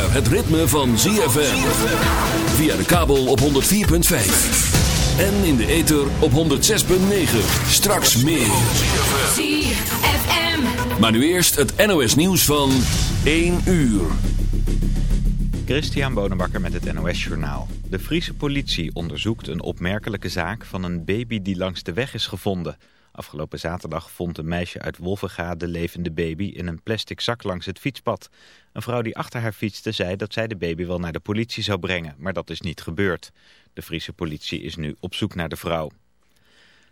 zover het ritme van ZFM. Via de kabel op 104.5. En in de ether op 106.9. Straks meer. ZFM. Maar nu eerst het NOS nieuws van 1 uur. Christian Bonenbakker met het NOS Journaal. De Friese politie onderzoekt een opmerkelijke zaak van een baby die langs de weg is gevonden. Afgelopen zaterdag vond een meisje uit Wolvenga de levende baby in een plastic zak langs het fietspad. Een vrouw die achter haar fietste zei dat zij de baby wel naar de politie zou brengen, maar dat is niet gebeurd. De Friese politie is nu op zoek naar de vrouw.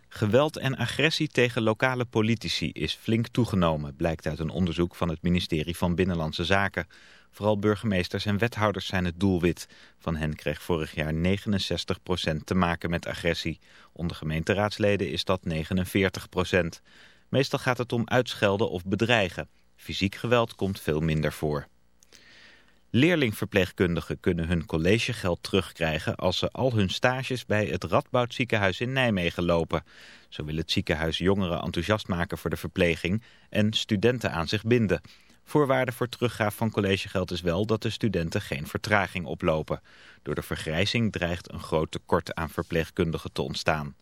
Geweld en agressie tegen lokale politici is flink toegenomen, blijkt uit een onderzoek van het ministerie van Binnenlandse Zaken. Vooral burgemeesters en wethouders zijn het doelwit. Van hen kreeg vorig jaar 69% te maken met agressie. Onder gemeenteraadsleden is dat 49%. Meestal gaat het om uitschelden of bedreigen. Fysiek geweld komt veel minder voor. Leerlingverpleegkundigen kunnen hun collegegeld terugkrijgen als ze al hun stages bij het Radboud ziekenhuis in Nijmegen lopen. Zo wil het ziekenhuis jongeren enthousiast maken voor de verpleging en studenten aan zich binden. Voorwaarde voor teruggaaf van collegegeld is wel dat de studenten geen vertraging oplopen. Door de vergrijzing dreigt een groot tekort aan verpleegkundigen te ontstaan.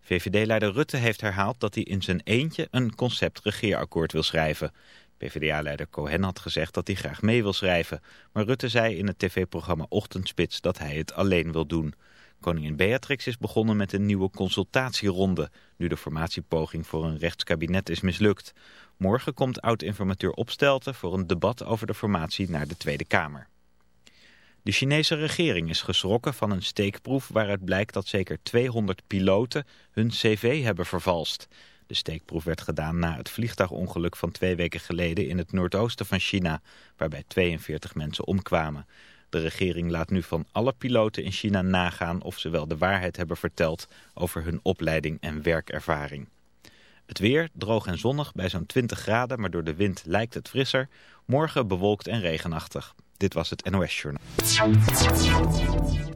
VVD-leider Rutte heeft herhaald dat hij in zijn eentje een concept regeerakkoord wil schrijven. PvdA-leider Cohen had gezegd dat hij graag mee wil schrijven. Maar Rutte zei in het tv-programma Ochtendspits dat hij het alleen wil doen. Koningin Beatrix is begonnen met een nieuwe consultatieronde... nu de formatiepoging voor een rechtskabinet is mislukt. Morgen komt oud-informateur Opstelten voor een debat over de formatie naar de Tweede Kamer. De Chinese regering is geschrokken van een steekproef waaruit blijkt dat zeker 200 piloten hun cv hebben vervalst. De steekproef werd gedaan na het vliegtuigongeluk van twee weken geleden in het noordoosten van China, waarbij 42 mensen omkwamen. De regering laat nu van alle piloten in China nagaan of ze wel de waarheid hebben verteld over hun opleiding en werkervaring. Het weer, droog en zonnig bij zo'n 20 graden, maar door de wind lijkt het frisser. Morgen bewolkt en regenachtig. Dit was het NOS Journaal.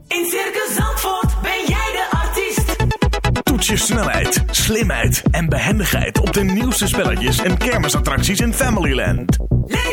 In Circus Zandvoort ben jij de artiest. Toets je snelheid, slimheid en behendigheid op de nieuwste spelletjes en kermisattracties in Familyland. Leef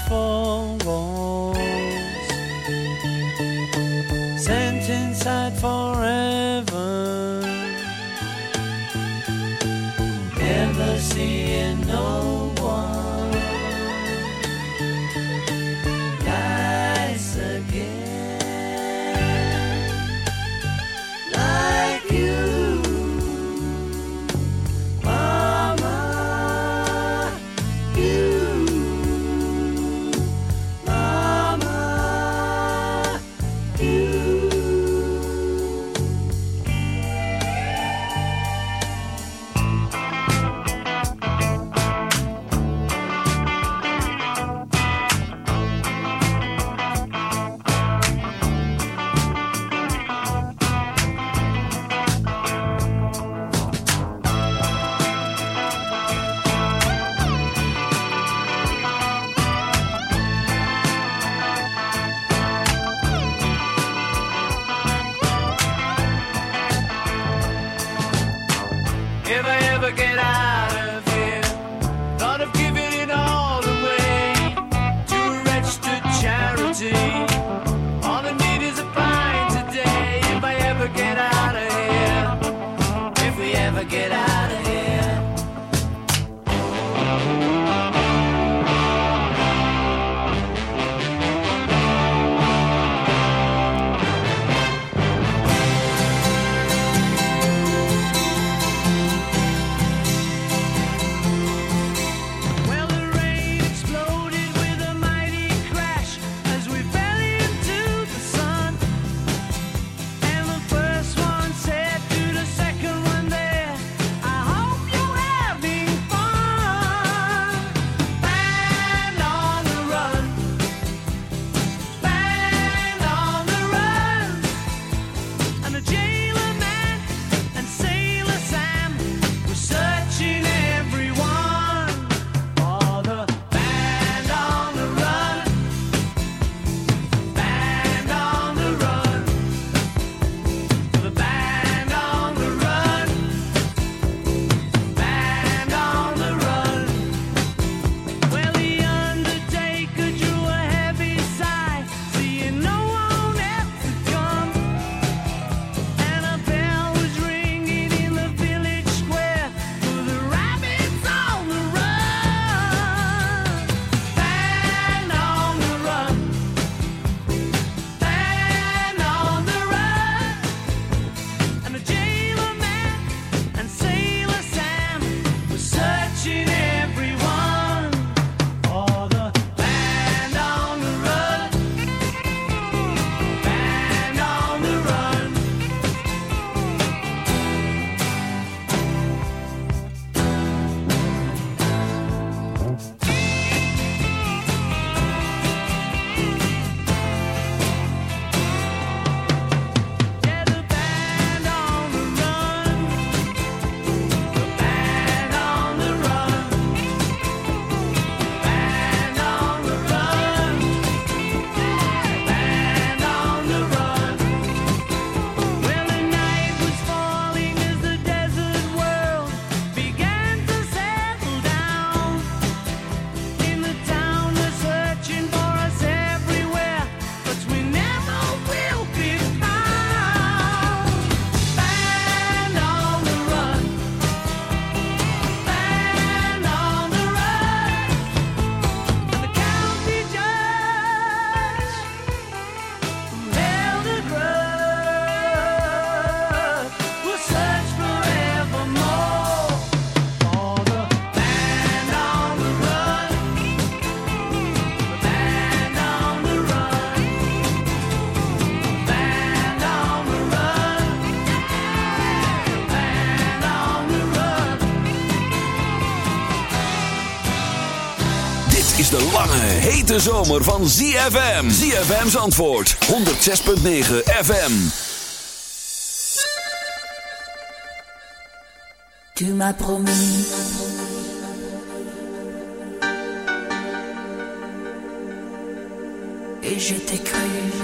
for one. De zomer van ZFM. ZFM's antwoord. 106.9 FM. Tu m'as promis. Et je t'ai cru.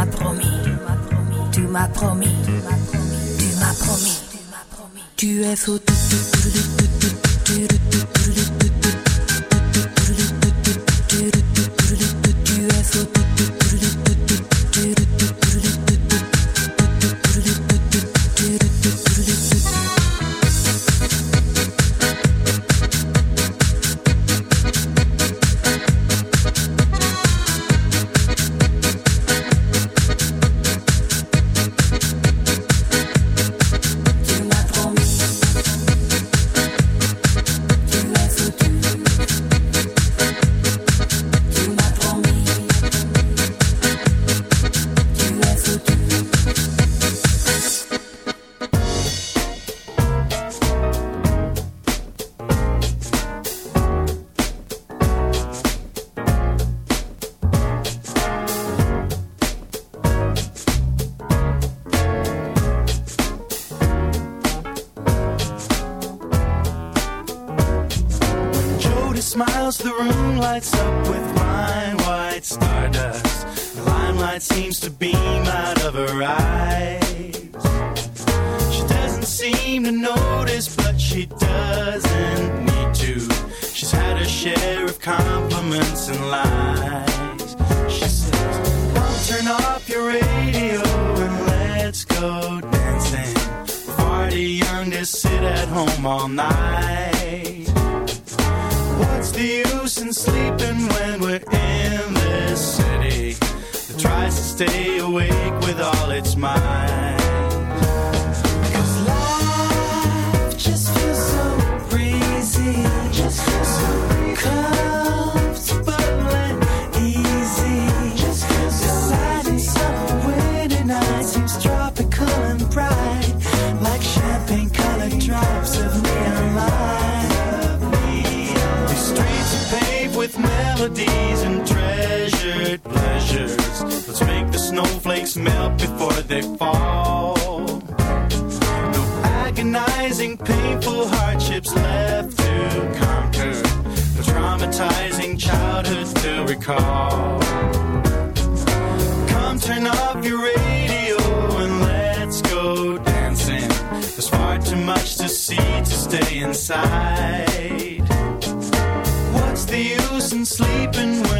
Tu m'as promis, tu m'as promis, tu m'as promis, tu es faux. call. Come turn off your radio and let's go dancing. There's far too much to see to stay inside. What's the use in sleeping when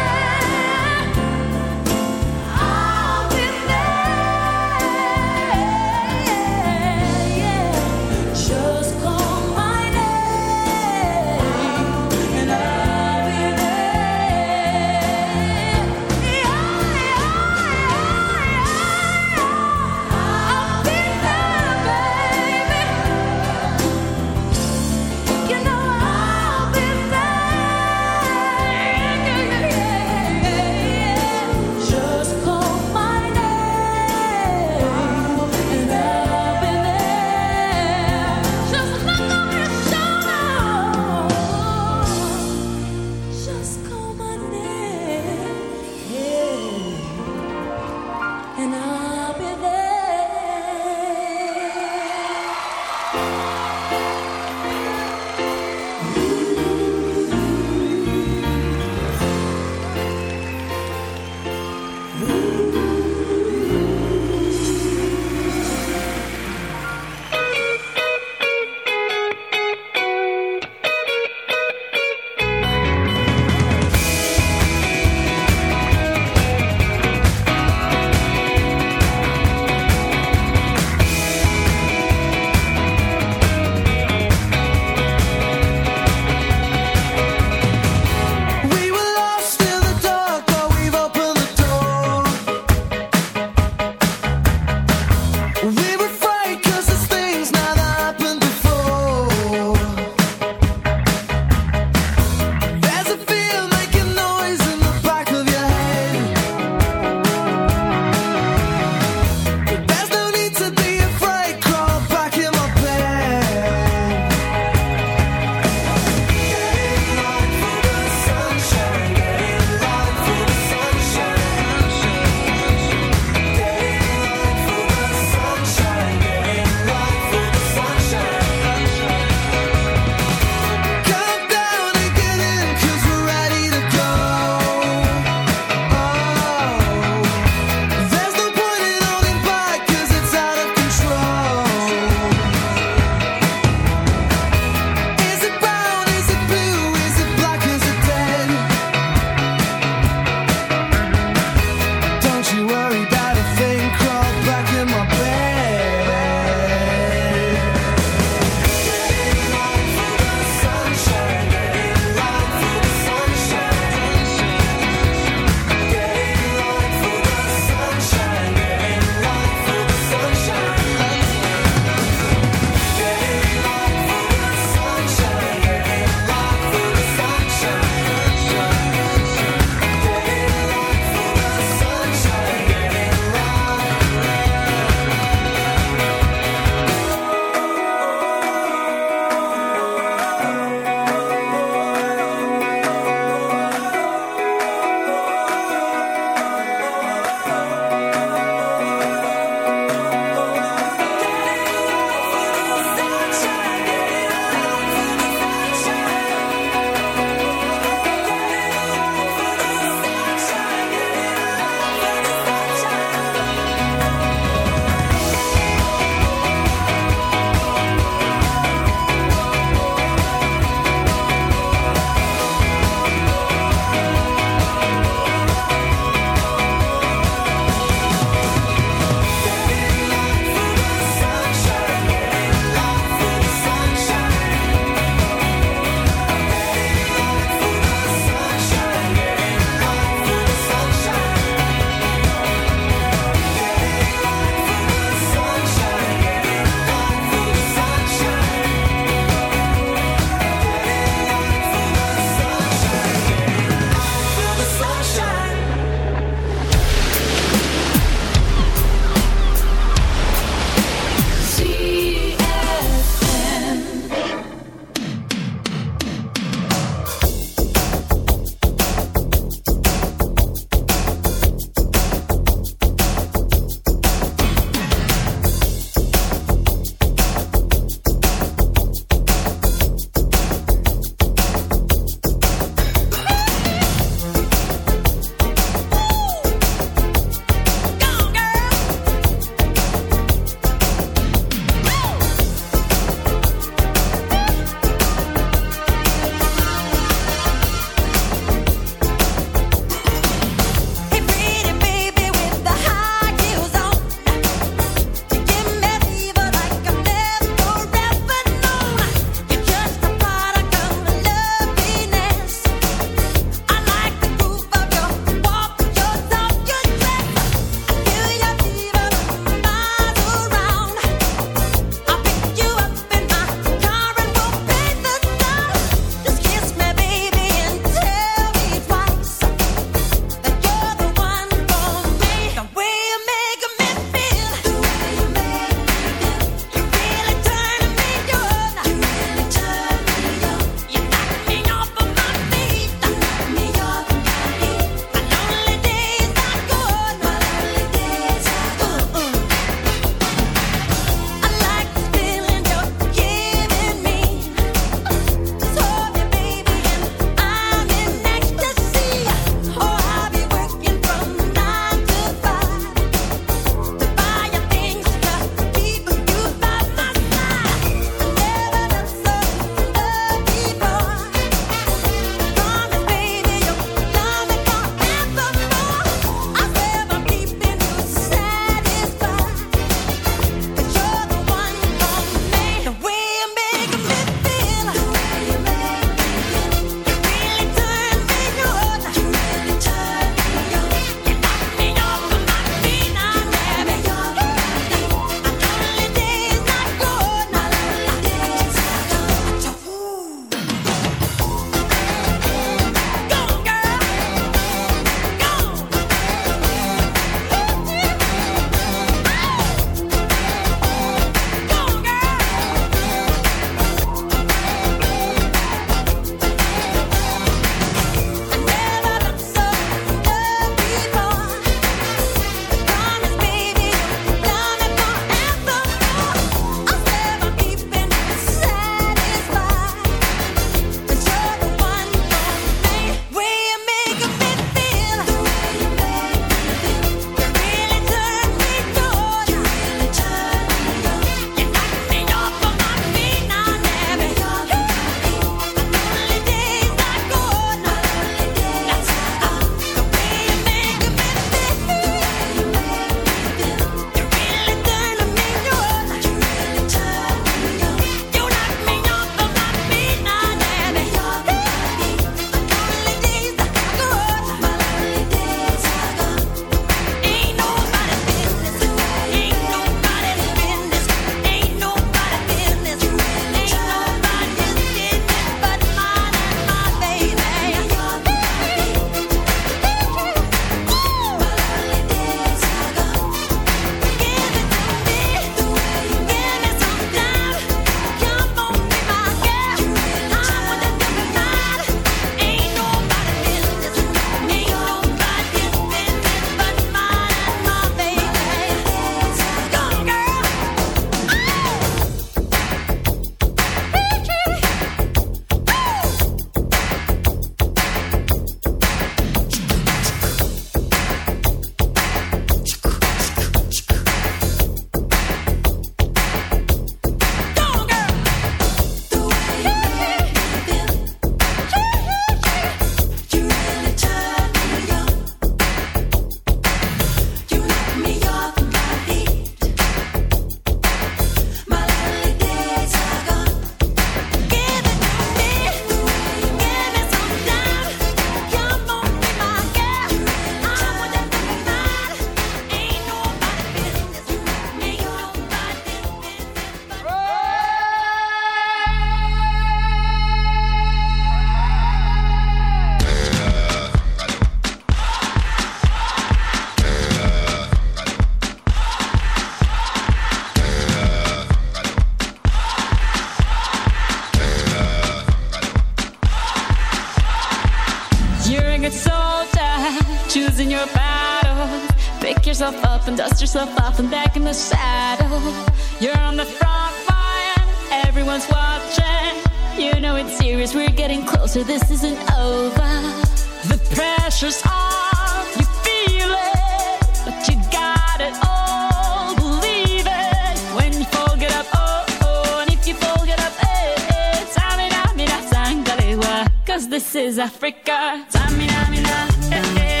this is Africa. Eh, eh.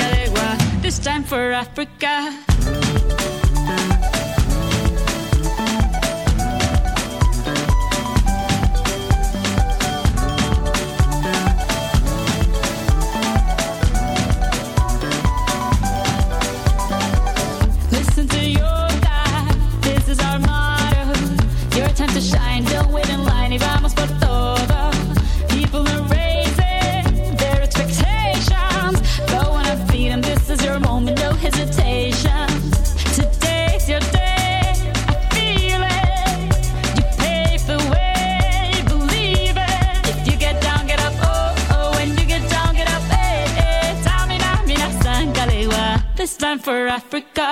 Eh, this time for Africa. Africa.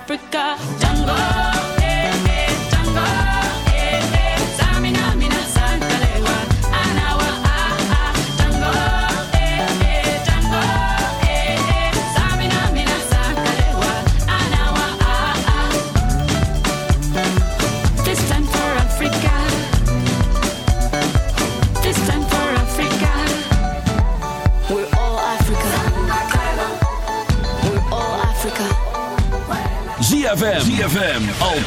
Africa. Jungle.